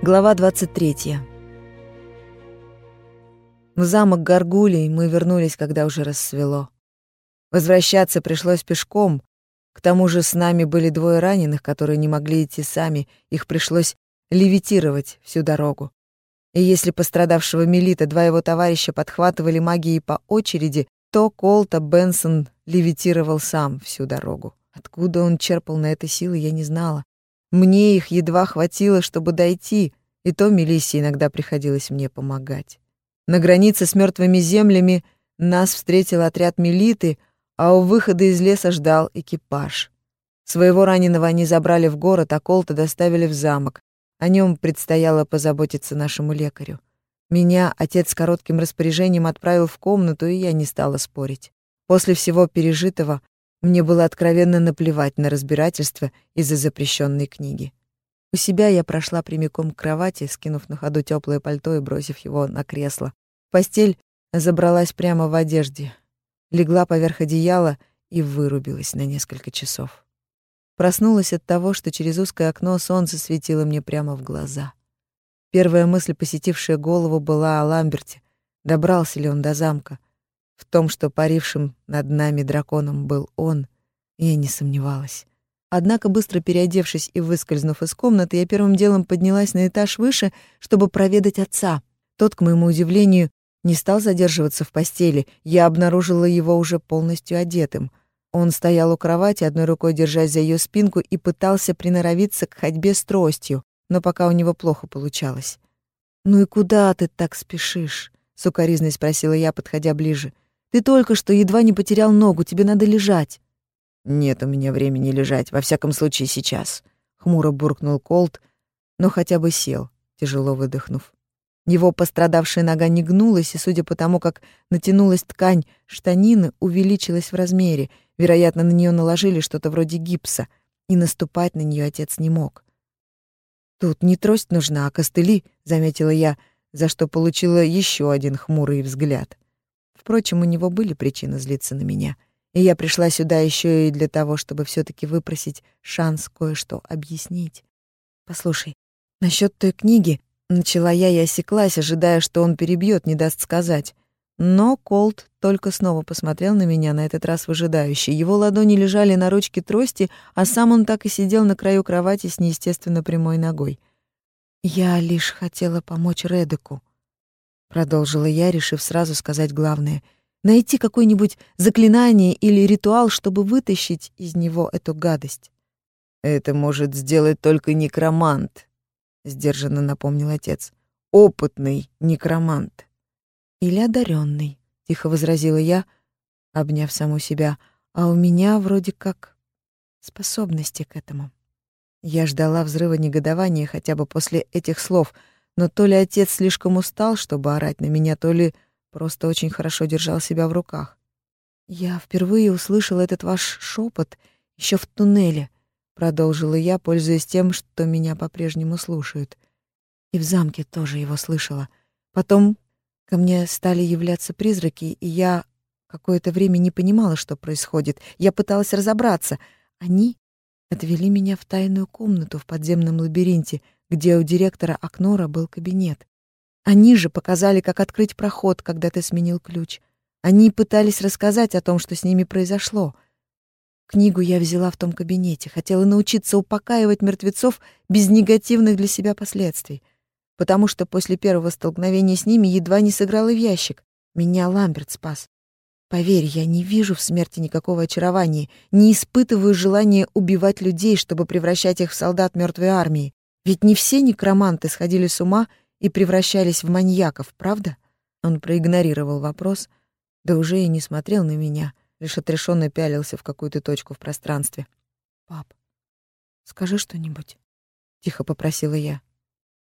Глава 23. В замок Гаргулей мы вернулись, когда уже рассвело. Возвращаться пришлось пешком. К тому же с нами были двое раненых, которые не могли идти сами. Их пришлось левитировать всю дорогу. И если пострадавшего Мелита два его товарища подхватывали магией по очереди, то Колта Бенсон левитировал сам всю дорогу. Откуда он черпал на это силы, я не знала. Мне их едва хватило, чтобы дойти, и то Мелиссе иногда приходилось мне помогать. На границе с мертвыми землями нас встретил отряд милиты, а у выхода из леса ждал экипаж. Своего раненого они забрали в город, а Колта доставили в замок. О нем предстояло позаботиться нашему лекарю. Меня отец с коротким распоряжением отправил в комнату, и я не стала спорить. После всего пережитого мне было откровенно наплевать на разбирательство из-за запрещенной книги. У себя я прошла прямиком к кровати, скинув на ходу теплое пальто и бросив его на кресло. В постель забралась прямо в одежде, легла поверх одеяла и вырубилась на несколько часов. Проснулась от того, что через узкое окно солнце светило мне прямо в глаза. Первая мысль, посетившая голову, была о Ламберте. Добрался ли он до замка? В том, что парившим над нами драконом был он, я не сомневалась. Однако, быстро переодевшись и выскользнув из комнаты, я первым делом поднялась на этаж выше, чтобы проведать отца. Тот, к моему удивлению, не стал задерживаться в постели. Я обнаружила его уже полностью одетым. Он стоял у кровати, одной рукой держась за ее спинку, и пытался приноровиться к ходьбе с тростью, но пока у него плохо получалось. «Ну и куда ты так спешишь?» — сукоризной спросила я, подходя ближе. Ты только что едва не потерял ногу, тебе надо лежать». «Нет у меня времени лежать, во всяком случае сейчас», — хмуро буркнул Колт, но хотя бы сел, тяжело выдохнув. Его пострадавшая нога не гнулась, и, судя по тому, как натянулась ткань штанины, увеличилась в размере. Вероятно, на нее наложили что-то вроде гипса, и наступать на нее отец не мог. «Тут не трость нужна, а костыли», — заметила я, за что получила еще один хмурый взгляд. Впрочем, у него были причины злиться на меня, и я пришла сюда еще и для того, чтобы все таки выпросить шанс кое-что объяснить. Послушай, насчет той книги начала я и осеклась, ожидая, что он перебьет, не даст сказать. Но Колт только снова посмотрел на меня, на этот раз выжидающе. Его ладони лежали на ручке трости, а сам он так и сидел на краю кровати с неестественно прямой ногой. Я лишь хотела помочь Редеку, продолжила я, решив сразу сказать главное. Найти какое-нибудь заклинание или ритуал, чтобы вытащить из него эту гадость. Это может сделать только некромант, сдержанно напомнил отец. Опытный некромант. Или одаренный, тихо возразила я, обняв саму себя. А у меня вроде как способности к этому. Я ждала взрыва негодования хотя бы после этих слов — но то ли отец слишком устал, чтобы орать на меня, то ли просто очень хорошо держал себя в руках. Я впервые услышала этот ваш шепот еще в туннеле, продолжила я, пользуясь тем, что меня по-прежнему слушают. И в замке тоже его слышала. Потом ко мне стали являться призраки, и я какое-то время не понимала, что происходит. Я пыталась разобраться. Они отвели меня в тайную комнату в подземном лабиринте — где у директора Акнора был кабинет. Они же показали, как открыть проход, когда ты сменил ключ. Они пытались рассказать о том, что с ними произошло. Книгу я взяла в том кабинете, хотела научиться упокаивать мертвецов без негативных для себя последствий, потому что после первого столкновения с ними едва не сыграла в ящик. Меня Ламберт спас. Поверь, я не вижу в смерти никакого очарования, не испытываю желания убивать людей, чтобы превращать их в солдат мертвой армии. Ведь не все некроманты сходили с ума и превращались в маньяков, правда? Он проигнорировал вопрос, да уже и не смотрел на меня, лишь отрешенно пялился в какую-то точку в пространстве. «Пап, скажи что-нибудь», — тихо попросила я.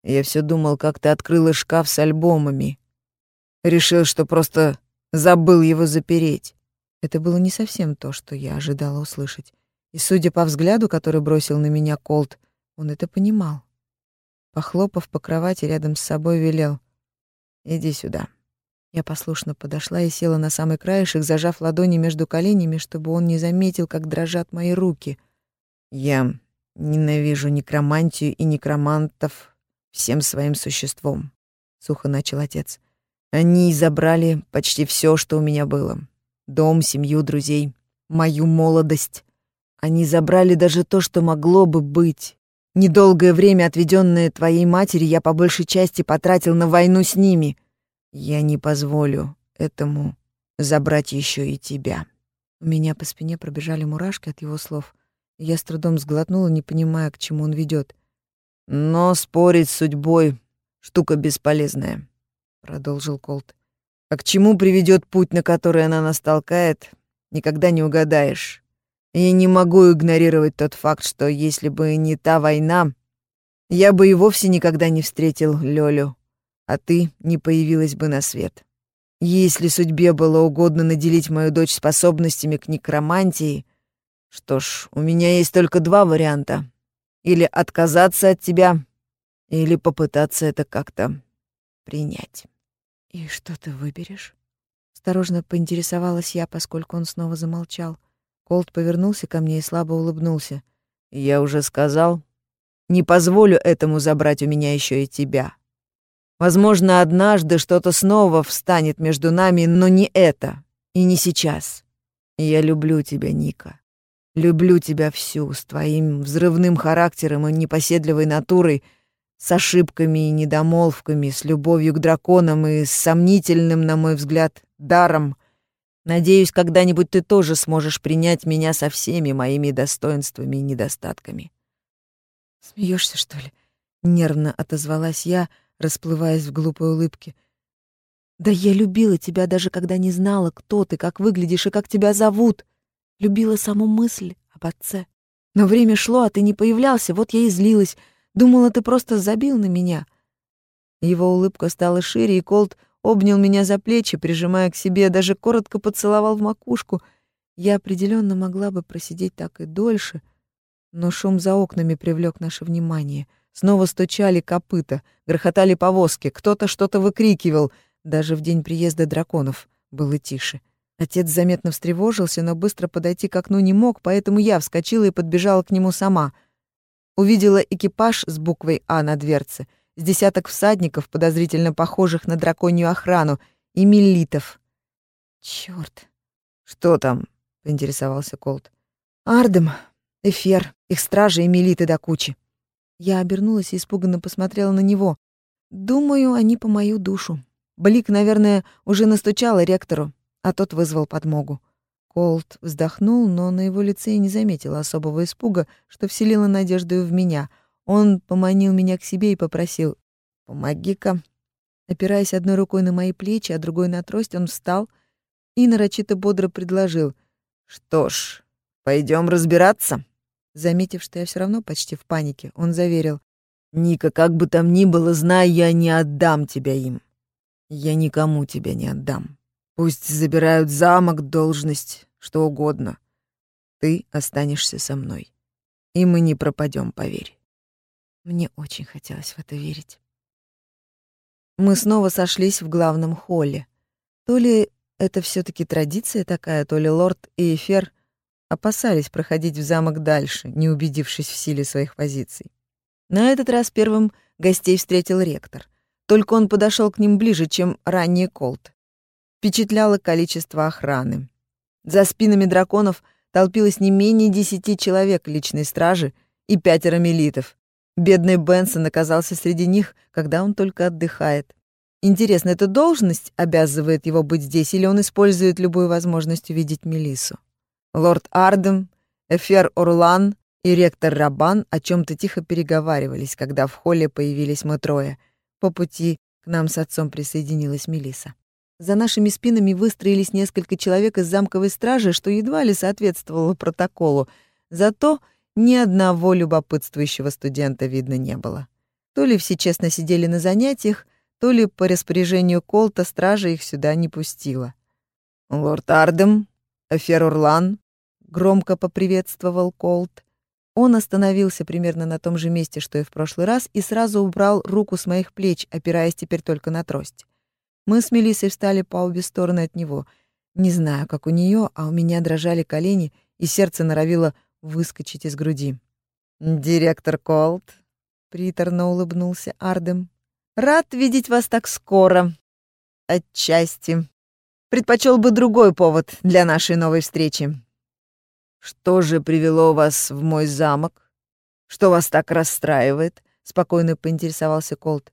«Я все думал, как ты открыла шкаф с альбомами. Решил, что просто забыл его запереть». Это было не совсем то, что я ожидала услышать. И, судя по взгляду, который бросил на меня Колт, он это понимал. Похлопав по кровати рядом с собой, велел. «Иди сюда». Я послушно подошла и села на самый краешек, зажав ладони между коленями, чтобы он не заметил, как дрожат мои руки. «Я ненавижу некромантию и некромантов всем своим существом, сухо начал отец. Они забрали почти все, что у меня было. Дом, семью, друзей, мою молодость. Они забрали даже то, что могло бы быть. Недолгое время, отведенное твоей матери, я по большей части потратил на войну с ними. Я не позволю этому забрать еще и тебя. У меня по спине пробежали мурашки от его слов. Я с трудом сглотнула, не понимая, к чему он ведет. Но спорить с судьбой — штука бесполезная, — продолжил Колт. А к чему приведет путь, на который она нас толкает, никогда не угадаешь. Я не могу игнорировать тот факт, что если бы не та война, я бы и вовсе никогда не встретил Лёлю, а ты не появилась бы на свет. Если судьбе было угодно наделить мою дочь способностями к некромантии, что ж, у меня есть только два варианта. Или отказаться от тебя, или попытаться это как-то принять. «И что ты выберешь?» Осторожно поинтересовалась я, поскольку он снова замолчал. Колт повернулся ко мне и слабо улыбнулся. «Я уже сказал, не позволю этому забрать у меня еще и тебя. Возможно, однажды что-то снова встанет между нами, но не это и не сейчас. Я люблю тебя, Ника. Люблю тебя всю, с твоим взрывным характером и непоседливой натурой, с ошибками и недомолвками, с любовью к драконам и с сомнительным, на мой взгляд, даром. Надеюсь, когда-нибудь ты тоже сможешь принять меня со всеми моими достоинствами и недостатками. Смеешься, что ли? Нервно отозвалась я, расплываясь в глупой улыбке. «Да я любила тебя даже когда не знала, кто ты, как выглядишь и как тебя зовут. Любила саму мысль об отце. Но время шло, а ты не появлялся, вот я и злилась. Думала, ты просто забил на меня». Его улыбка стала шире, и Колт обнял меня за плечи, прижимая к себе, даже коротко поцеловал в макушку. Я определенно могла бы просидеть так и дольше, но шум за окнами привлек наше внимание — Снова стучали копыта, грохотали повозки, кто-то что-то выкрикивал. Даже в день приезда драконов было тише. Отец заметно встревожился, но быстро подойти к окну не мог, поэтому я вскочила и подбежала к нему сама. Увидела экипаж с буквой «А» на дверце, с десяток всадников, подозрительно похожих на драконью охрану, и миллитов. «Чёрт!» «Что там?» — поинтересовался Колт. «Ардем, Эфир, их стражи и милиты до кучи. Я обернулась и испуганно посмотрела на него. Думаю, они по мою душу. Блик, наверное, уже настучала ректору, а тот вызвал подмогу. Колт вздохнул, но на его лице я не заметила особого испуга, что вселило надежду в меня. Он поманил меня к себе и попросил «Помоги-ка». Опираясь одной рукой на мои плечи, а другой на трость, он встал и нарочито бодро предложил «Что ж, пойдем разбираться». Заметив, что я все равно почти в панике, он заверил. «Ника, как бы там ни было, знай, я не отдам тебя им. Я никому тебя не отдам. Пусть забирают замок, должность, что угодно. Ты останешься со мной. И мы не пропадем, поверь». Мне очень хотелось в это верить. Мы снова сошлись в главном холле. То ли это все таки традиция такая, то ли лорд и Эфер опасались проходить в замок дальше, не убедившись в силе своих позиций. На этот раз первым гостей встретил ректор. Только он подошел к ним ближе, чем ранее Колт. Впечатляло количество охраны. За спинами драконов толпилось не менее десяти человек личной стражи и пятеро милитов. Бедный Бенсон оказался среди них, когда он только отдыхает. Интересно, эта должность обязывает его быть здесь, или он использует любую возможность увидеть Мелису? Лорд Ардем, Эфер Орлан и ректор Рабан о чем то тихо переговаривались, когда в холле появились мы трое. По пути к нам с отцом присоединилась Мелиса. За нашими спинами выстроились несколько человек из замковой стражи, что едва ли соответствовало протоколу. Зато ни одного любопытствующего студента видно не было. То ли все честно сидели на занятиях, то ли по распоряжению Колта стража их сюда не пустила. «Лорд Ардем, Эфер Орлан, громко поприветствовал Колт. Он остановился примерно на том же месте, что и в прошлый раз, и сразу убрал руку с моих плеч, опираясь теперь только на трость. Мы с Мелиссой встали по обе стороны от него. Не знаю, как у нее, а у меня дрожали колени, и сердце норовило выскочить из груди. «Директор Колт, приторно улыбнулся Ардем. Рад видеть вас так скоро. Отчасти. Предпочел бы другой повод для нашей новой встречи. Что же привело вас в мой замок? Что вас так расстраивает? Спокойно поинтересовался Колт.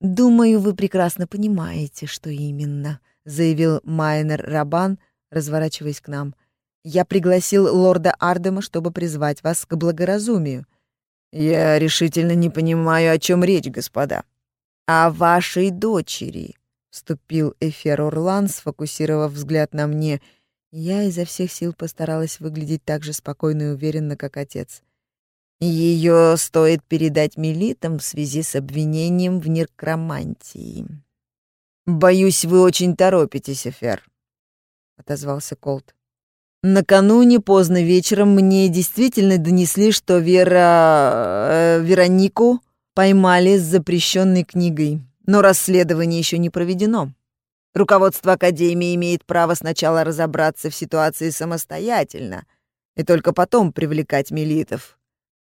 Думаю, вы прекрасно понимаете, что именно, заявил Майнер Рабан, разворачиваясь к нам. Я пригласил лорда Ардема, чтобы призвать вас к благоразумию. Я решительно не понимаю, о чем речь, господа. О вашей дочери, вступил Эфер Орлан, сфокусировав взгляд на мне — я изо всех сил постаралась выглядеть так же спокойно и уверенно, как отец. Ее стоит передать милитам в связи с обвинением в некромантии. «Боюсь, вы очень торопитесь, Эфер», — отозвался Колт. «Накануне поздно вечером мне действительно донесли, что Вера... Э, Веронику поймали с запрещенной книгой, но расследование еще не проведено. Руководство Академии имеет право сначала разобраться в ситуации самостоятельно и только потом привлекать милитов.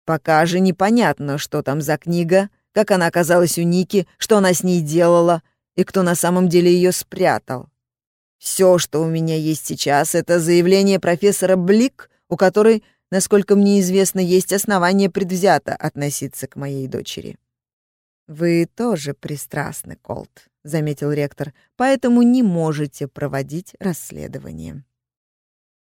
Пока же непонятно, что там за книга, как она оказалась у Ники, что она с ней делала и кто на самом деле ее спрятал. Все, что у меня есть сейчас, это заявление профессора Блик, у которой, насколько мне известно, есть основания предвзято относиться к моей дочери. Вы тоже пристрастны, Колт. — заметил ректор, — «поэтому не можете проводить расследование».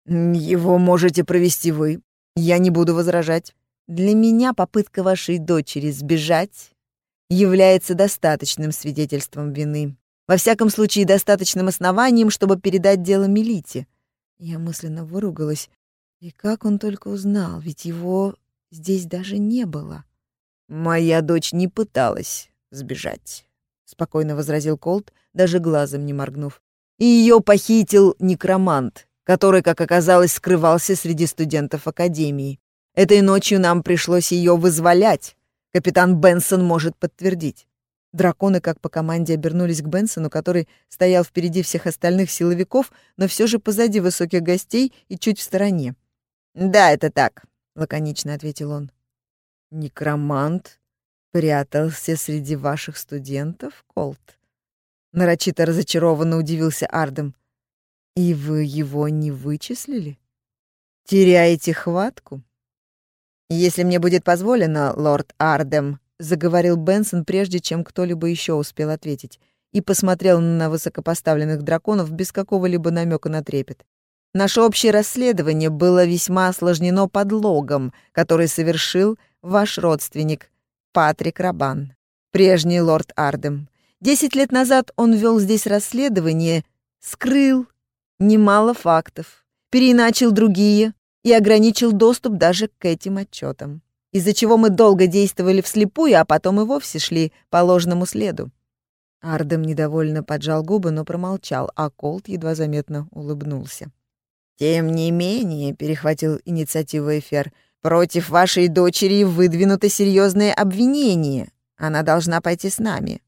«Его можете провести вы. Я не буду возражать. Для меня попытка вашей дочери сбежать является достаточным свидетельством вины. Во всяком случае, достаточным основанием, чтобы передать дело Милите». Я мысленно выругалась. И как он только узнал, ведь его здесь даже не было. «Моя дочь не пыталась сбежать» спокойно возразил Колт, даже глазом не моргнув. И ее похитил некромант, который, как оказалось, скрывался среди студентов академии. Этой ночью нам пришлось ее вызволять. Капитан Бенсон может подтвердить. Драконы, как по команде, обернулись к Бенсону, который стоял впереди всех остальных силовиков, но все же позади высоких гостей и чуть в стороне. «Да, это так», — лаконично ответил он. «Некромант прятался среди ваших студентов, Колт?» Нарочито разочарованно удивился Ардем. «И вы его не вычислили? Теряете хватку?» «Если мне будет позволено, лорд Ардем», — заговорил Бенсон, прежде чем кто-либо еще успел ответить, и посмотрел на высокопоставленных драконов без какого-либо намека на трепет. «Наше общее расследование было весьма осложнено подлогом, который совершил ваш родственник, Патрик Рабан, прежний лорд Ардем. Десять лет назад он вел здесь расследование, скрыл немало фактов, переиначил другие и ограничил доступ даже к этим отчетам, из-за чего мы долго действовали вслепую, а потом и вовсе шли по ложному следу. Ардем недовольно поджал губы, но промолчал, а Колт едва заметно улыбнулся. «Тем не менее», — перехватил инициативу Эфер, — Против вашей дочери выдвинуто серьезное обвинение. Она должна пойти с нами».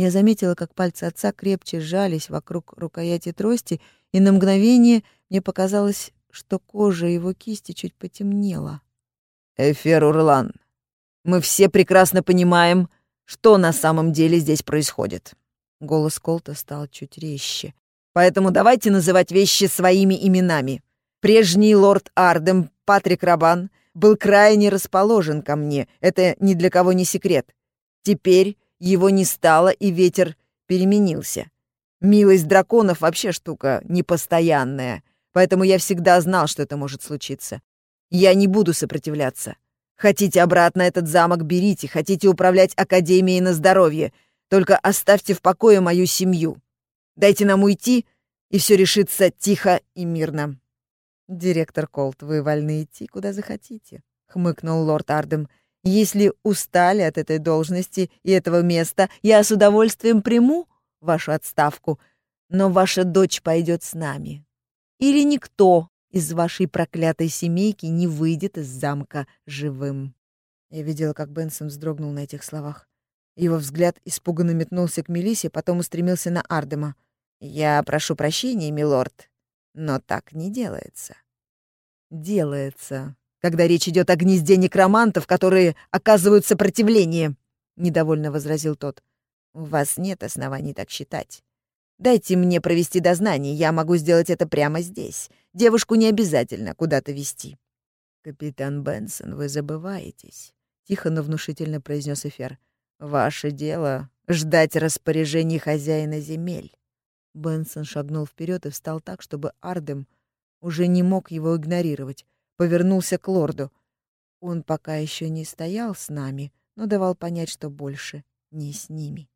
Я заметила, как пальцы отца крепче сжались вокруг рукояти трости, и на мгновение мне показалось, что кожа его кисти чуть потемнела. «Эфер Урлан, мы все прекрасно понимаем, что на самом деле здесь происходит». Голос Колта стал чуть резче. «Поэтому давайте называть вещи своими именами. Прежний лорд Ардем, Патрик Рабан, был крайне расположен ко мне, это ни для кого не секрет. Теперь его не стало, и ветер переменился. Милость драконов вообще штука непостоянная, поэтому я всегда знал, что это может случиться. Я не буду сопротивляться. Хотите обратно этот замок, берите, хотите управлять Академией на здоровье, только оставьте в покое мою семью. Дайте нам уйти, и все решится тихо и мирно. «Директор Колт, вы вольны идти, куда захотите», — хмыкнул лорд Ардем. «Если устали от этой должности и этого места, я с удовольствием приму вашу отставку, но ваша дочь пойдет с нами. Или никто из вашей проклятой семейки не выйдет из замка живым». Я видела, как Бенсон вздрогнул на этих словах. Его взгляд испуганно метнулся к Мелисе, потом устремился на Ардема. «Я прошу прощения, милорд, но так не делается. Делается, когда речь идет о гнезде некромантов, которые оказывают сопротивление», — недовольно возразил тот. «У вас нет оснований так считать. Дайте мне провести дознание, я могу сделать это прямо здесь. Девушку не обязательно куда-то вести». «Капитан Бенсон, вы забываетесь», — тихо, но внушительно произнес Эфер. «Ваше дело — ждать распоряжений хозяина земель». Бенсон шагнул вперед и встал так, чтобы Ардем уже не мог его игнорировать. Повернулся к лорду. Он пока еще не стоял с нами, но давал понять, что больше не с ними.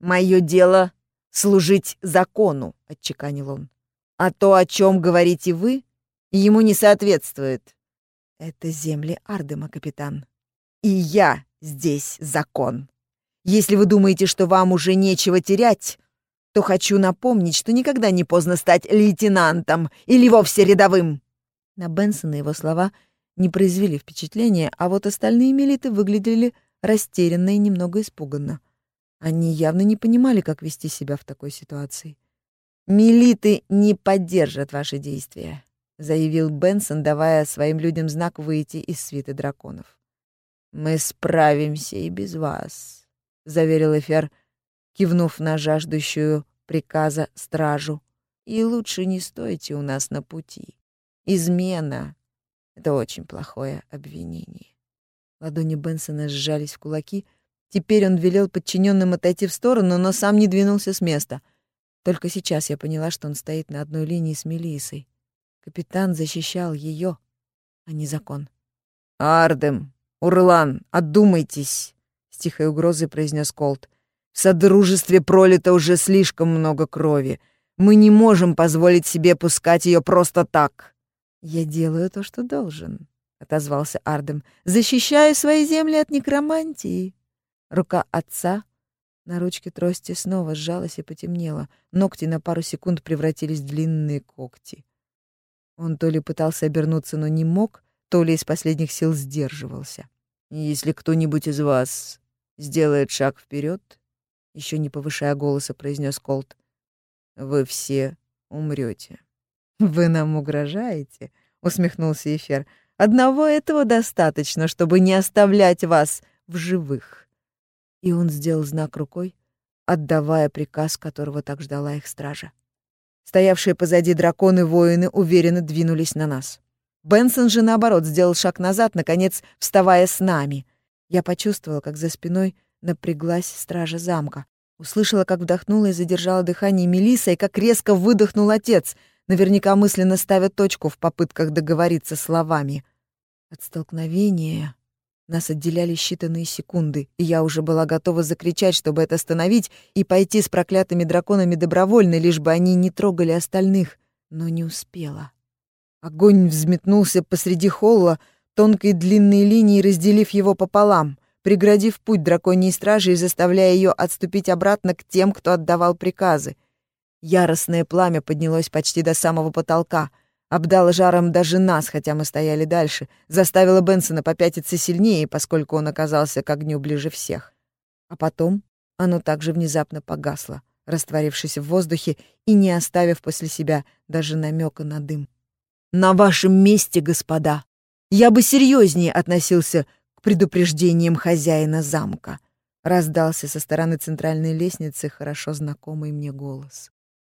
«Мое дело — служить закону», — отчеканил он. «А то, о чем говорите вы, ему не соответствует». «Это земли Ардема, капитан. И я здесь закон. Если вы думаете, что вам уже нечего терять, то хочу напомнить, что никогда не поздно стать лейтенантом или вовсе рядовым». На Бенсона его слова не произвели впечатления, а вот остальные милиты выглядели растерянно и немного испуганно. Они явно не понимали, как вести себя в такой ситуации. «Милиты не поддержат ваши действия», — заявил Бенсон, давая своим людям знак выйти из свиты драконов. «Мы справимся и без вас», — заверил Эфер, — кивнув на жаждущую приказа стражу. «И лучше не стойте у нас на пути. Измена — это очень плохое обвинение». Ладони Бенсона сжались в кулаки. Теперь он велел подчиненным отойти в сторону, но сам не двинулся с места. Только сейчас я поняла, что он стоит на одной линии с Мелиссой. Капитан защищал ее, а не закон. «Ардем, Урлан, отдумайтесь!» — с тихой угрозой произнес Колт. В Содружестве пролито уже слишком много крови. Мы не можем позволить себе пускать ее просто так. Я делаю то, что должен, отозвался Ардем. Защищаю свои земли от некромантии. Рука отца на ручке трости снова сжалась и потемнела. Ногти на пару секунд превратились в длинные когти. Он то ли пытался обернуться, но не мог, то ли из последних сил сдерживался. «Если кто-нибудь из вас сделает шаг вперед, еще не повышая голоса, произнес Колт. Вы все умрете. Вы нам угрожаете? усмехнулся Эфир. Одного этого достаточно, чтобы не оставлять вас в живых. И он сделал знак рукой, отдавая приказ, которого так ждала их стража. Стоявшие позади драконы-воины уверенно двинулись на нас. Бенсон же, наоборот, сделал шаг назад, наконец, вставая с нами. Я почувствовала, как за спиной напряглась стража замка. Услышала, как вдохнула и задержала дыхание Мелиса, и как резко выдохнул отец, наверняка мысленно ставя точку в попытках договориться словами. От столкновения нас отделяли считанные секунды, и я уже была готова закричать, чтобы это остановить, и пойти с проклятыми драконами добровольно, лишь бы они не трогали остальных, но не успела. Огонь взметнулся посреди холла, тонкой длинной линией разделив его пополам преградив путь драконьей стражи и заставляя ее отступить обратно к тем, кто отдавал приказы. Яростное пламя поднялось почти до самого потолка, обдало жаром даже нас, хотя мы стояли дальше, заставило Бенсона попятиться сильнее, поскольку он оказался к огню ближе всех. А потом оно также внезапно погасло, растворившись в воздухе и не оставив после себя даже намека на дым. «На вашем месте, господа, я бы серьезнее относился предупреждением хозяина замка. Раздался со стороны центральной лестницы хорошо знакомый мне голос.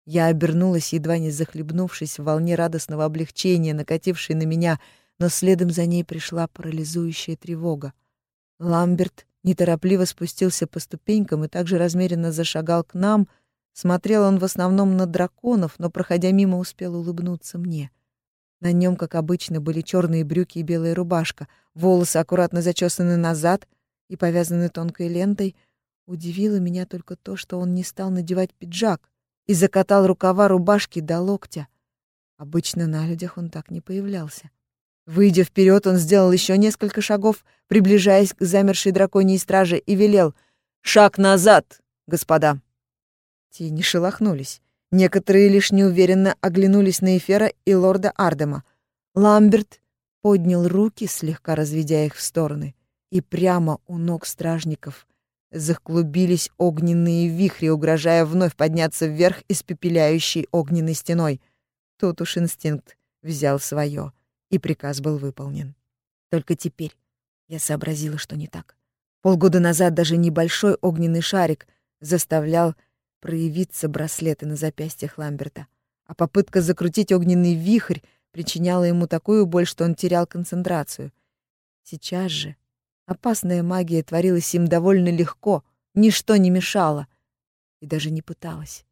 Я обернулась, едва не захлебнувшись в волне радостного облегчения, накатившей на меня, но следом за ней пришла парализующая тревога. Ламберт неторопливо спустился по ступенькам и также размеренно зашагал к нам. Смотрел он в основном на драконов, но, проходя мимо, успел улыбнуться мне. На нем, как обычно, были черные брюки и белая рубашка, волосы аккуратно зачесаны назад и повязаны тонкой лентой. Удивило меня только то, что он не стал надевать пиджак и закатал рукава рубашки до локтя. Обычно на людях он так не появлялся. Выйдя вперед, он сделал еще несколько шагов, приближаясь к замершей драконьей страже, и велел «Шаг назад, господа!» Те не шелохнулись. Некоторые лишь неуверенно оглянулись на Эфера и лорда Ардема. Ламберт поднял руки, слегка разведя их в стороны, и прямо у ног стражников захлубились огненные вихри, угрожая вновь подняться вверх испепеляющей огненной стеной. Тут уж инстинкт взял свое, и приказ был выполнен. Только теперь я сообразила, что не так. Полгода назад даже небольшой огненный шарик заставлял проявиться браслеты на запястьях Ламберта, а попытка закрутить огненный вихрь причиняла ему такую боль, что он терял концентрацию. Сейчас же опасная магия творилась им довольно легко, ничто не мешало и даже не пыталась.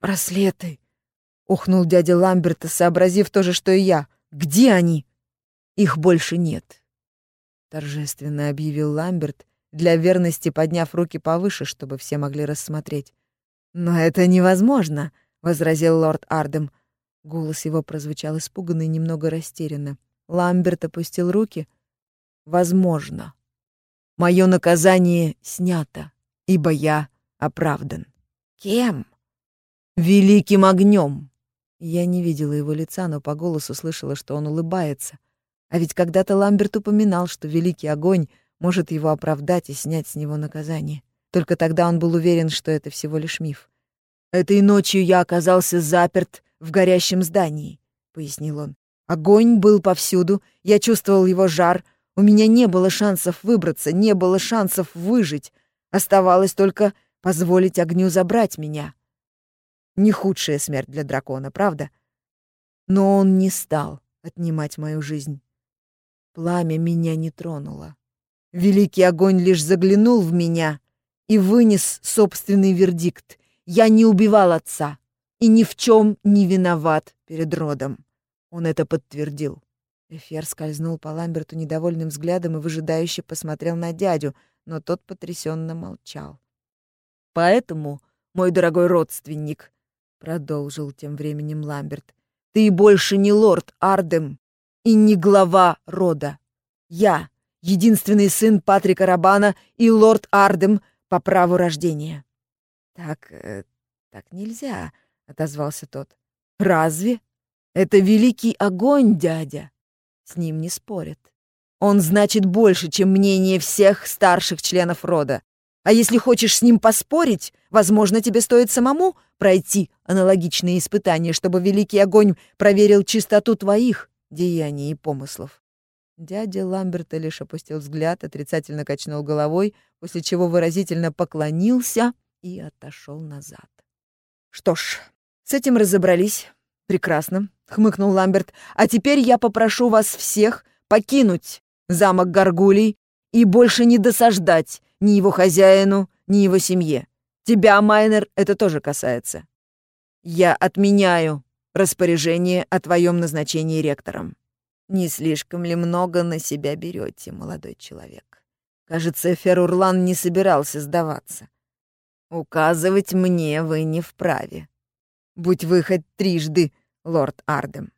«Браслеты!» — ухнул дядя Ламберта, сообразив то же, что и я. «Где они?» «Их больше нет», — торжественно объявил Ламберт, для верности подняв руки повыше, чтобы все могли рассмотреть. «Но это невозможно», — возразил лорд Ардем. Голос его прозвучал испуганно и немного растерянно. Ламберт опустил руки. «Возможно. Мое наказание снято, ибо я оправдан». «Кем?» «Великим огнем». Я не видела его лица, но по голосу слышала, что он улыбается. А ведь когда-то Ламберт упоминал, что великий огонь может его оправдать и снять с него наказание. Только тогда он был уверен, что это всего лишь миф. «Этой ночью я оказался заперт в горящем здании», — пояснил он. «Огонь был повсюду, я чувствовал его жар, у меня не было шансов выбраться, не было шансов выжить. Оставалось только позволить огню забрать меня. Не худшая смерть для дракона, правда? Но он не стал отнимать мою жизнь. Пламя меня не тронуло. Великий огонь лишь заглянул в меня и вынес собственный вердикт. Я не убивал отца и ни в чем не виноват перед родом. Он это подтвердил. Эфир скользнул по Ламберту недовольным взглядом и выжидающе посмотрел на дядю, но тот потрясенно молчал. «Поэтому, мой дорогой родственник», — продолжил тем временем Ламберт, «ты больше не лорд Ардем и не глава рода. Я единственный сын Патрика Рабана и лорд Ардем по праву рождения». «Так... Э, так нельзя», — отозвался тот. «Разве? Это великий огонь, дядя. С ним не спорят. Он значит больше, чем мнение всех старших членов рода. А если хочешь с ним поспорить, возможно, тебе стоит самому пройти аналогичные испытания, чтобы великий огонь проверил чистоту твоих деяний и помыслов. Дядя Ламберта лишь опустил взгляд, отрицательно качнул головой, после чего выразительно поклонился и отошел назад. «Что ж, с этим разобрались. Прекрасно», — хмыкнул Ламберт. «А теперь я попрошу вас всех покинуть замок Гаргулей и больше не досаждать ни его хозяину, ни его семье. Тебя, Майнер, это тоже касается. Я отменяю распоряжение о твоем назначении ректором. Не слишком ли много на себя берете, молодой человек? Кажется, Ферурлан не собирался сдаваться. Указывать мне вы не вправе. Будь вы хоть трижды, лорд Ардем.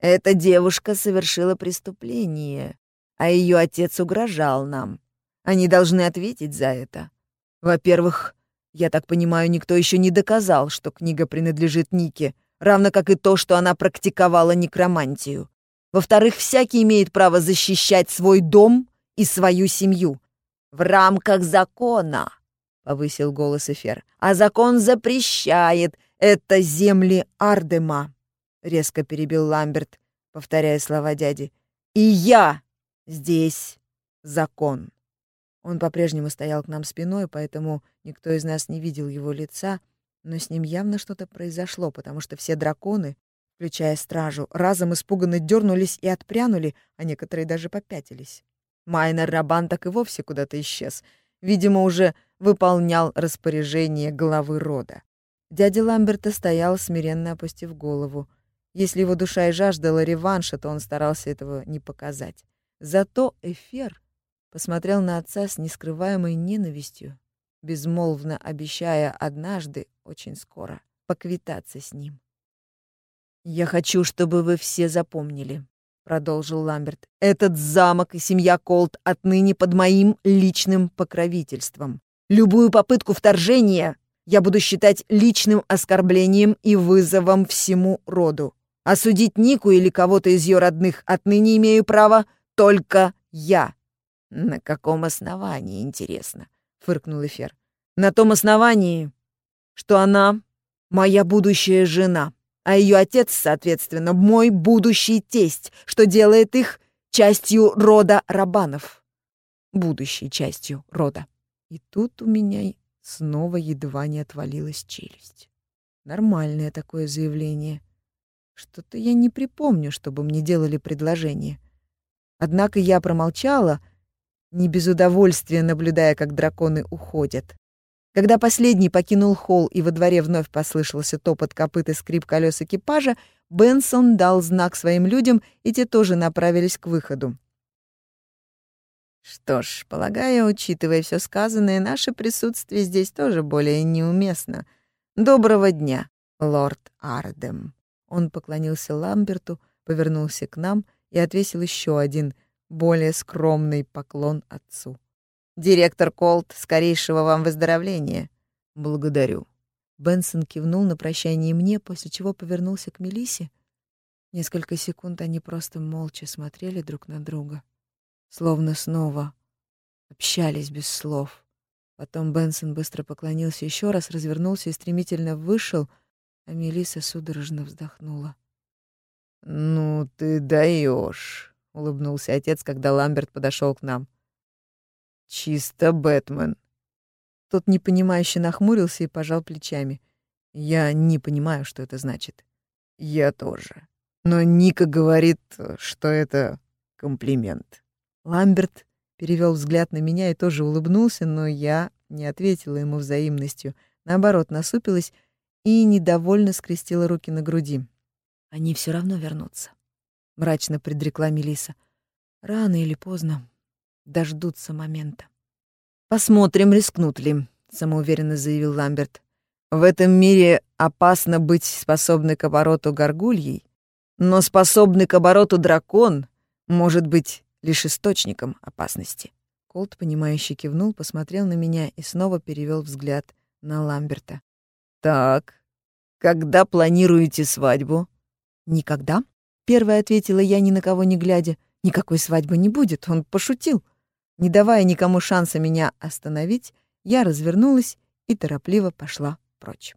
Эта девушка совершила преступление, а ее отец угрожал нам. Они должны ответить за это. Во-первых, я так понимаю, никто еще не доказал, что книга принадлежит Нике, равно как и то, что она практиковала некромантию. Во-вторых, всякий имеет право защищать свой дом и свою семью. В рамках закона, — повысил голос Эфер. «А закон запрещает это земли Ардема», — резко перебил Ламберт, повторяя слова дяди. «И я здесь закон». Он по-прежнему стоял к нам спиной, поэтому никто из нас не видел его лица, но с ним явно что-то произошло, потому что все драконы, включая стражу, разом испуганно дернулись и отпрянули, а некоторые даже попятились. Майнер Рабан так и вовсе куда-то исчез. Видимо, уже выполнял распоряжение главы рода. Дядя Ламберта стоял, смиренно опустив голову. Если его душа и жаждала реванша, то он старался этого не показать. Зато Эфир посмотрел на отца с нескрываемой ненавистью, безмолвно обещая однажды, очень скоро, поквитаться с ним. «Я хочу, чтобы вы все запомнили», — продолжил Ламберт. «Этот замок и семья Колт отныне под моим личным покровительством. Любую попытку вторжения я буду считать личным оскорблением и вызовом всему роду. Осудить Нику или кого-то из ее родных отныне имею право только я. «На каком основании, интересно?» — фыркнул Эфир. «На том основании, что она моя будущая жена, а ее отец, соответственно, мой будущий тесть, что делает их частью рода Рабанов. Будущей частью рода. И тут у меня снова едва не отвалилась челюсть. Нормальное такое заявление. Что-то я не припомню, чтобы мне делали предложение. Однако я промолчала, не без удовольствия наблюдая, как драконы уходят. Когда последний покинул холл и во дворе вновь послышался топот копыт и скрип колес экипажа, Бенсон дал знак своим людям, и те тоже направились к выходу. Что ж, полагаю, учитывая все сказанное, наше присутствие здесь тоже более неуместно. Доброго дня, лорд Ардем. Он поклонился Ламберту, повернулся к нам и отвесил еще один, более скромный поклон отцу. Директор Колт, скорейшего вам выздоровления. Благодарю. Бенсон кивнул на прощание мне, после чего повернулся к Мелисе. Несколько секунд они просто молча смотрели друг на друга, словно снова общались без слов. Потом Бенсон быстро поклонился еще раз, развернулся и стремительно вышел, а Мелиса судорожно вздохнула. «Ну ты даешь, улыбнулся отец, когда Ламберт подошел к нам. Чисто Бэтмен. Тот непонимающе нахмурился и пожал плечами. Я не понимаю, что это значит. Я тоже. Но Ника говорит, что это комплимент. Ламберт перевел взгляд на меня и тоже улыбнулся, но я не ответила ему взаимностью. Наоборот, насупилась и недовольно скрестила руки на груди. Они все равно вернутся, мрачно предрекла Мелиса. Рано или поздно дождутся момента. Посмотрим, рискнут ли, самоуверенно заявил Ламберт. В этом мире опасно быть способной к обороту горгульей, но способный к обороту дракон может быть лишь источником опасности. Колт, понимающе кивнул, посмотрел на меня и снова перевел взгляд на Ламберта. «Так, когда планируете свадьбу?» «Никогда», — первая ответила я, ни на кого не глядя. «Никакой свадьбы не будет, он пошутил». Не давая никому шанса меня остановить, я развернулась и торопливо пошла прочь.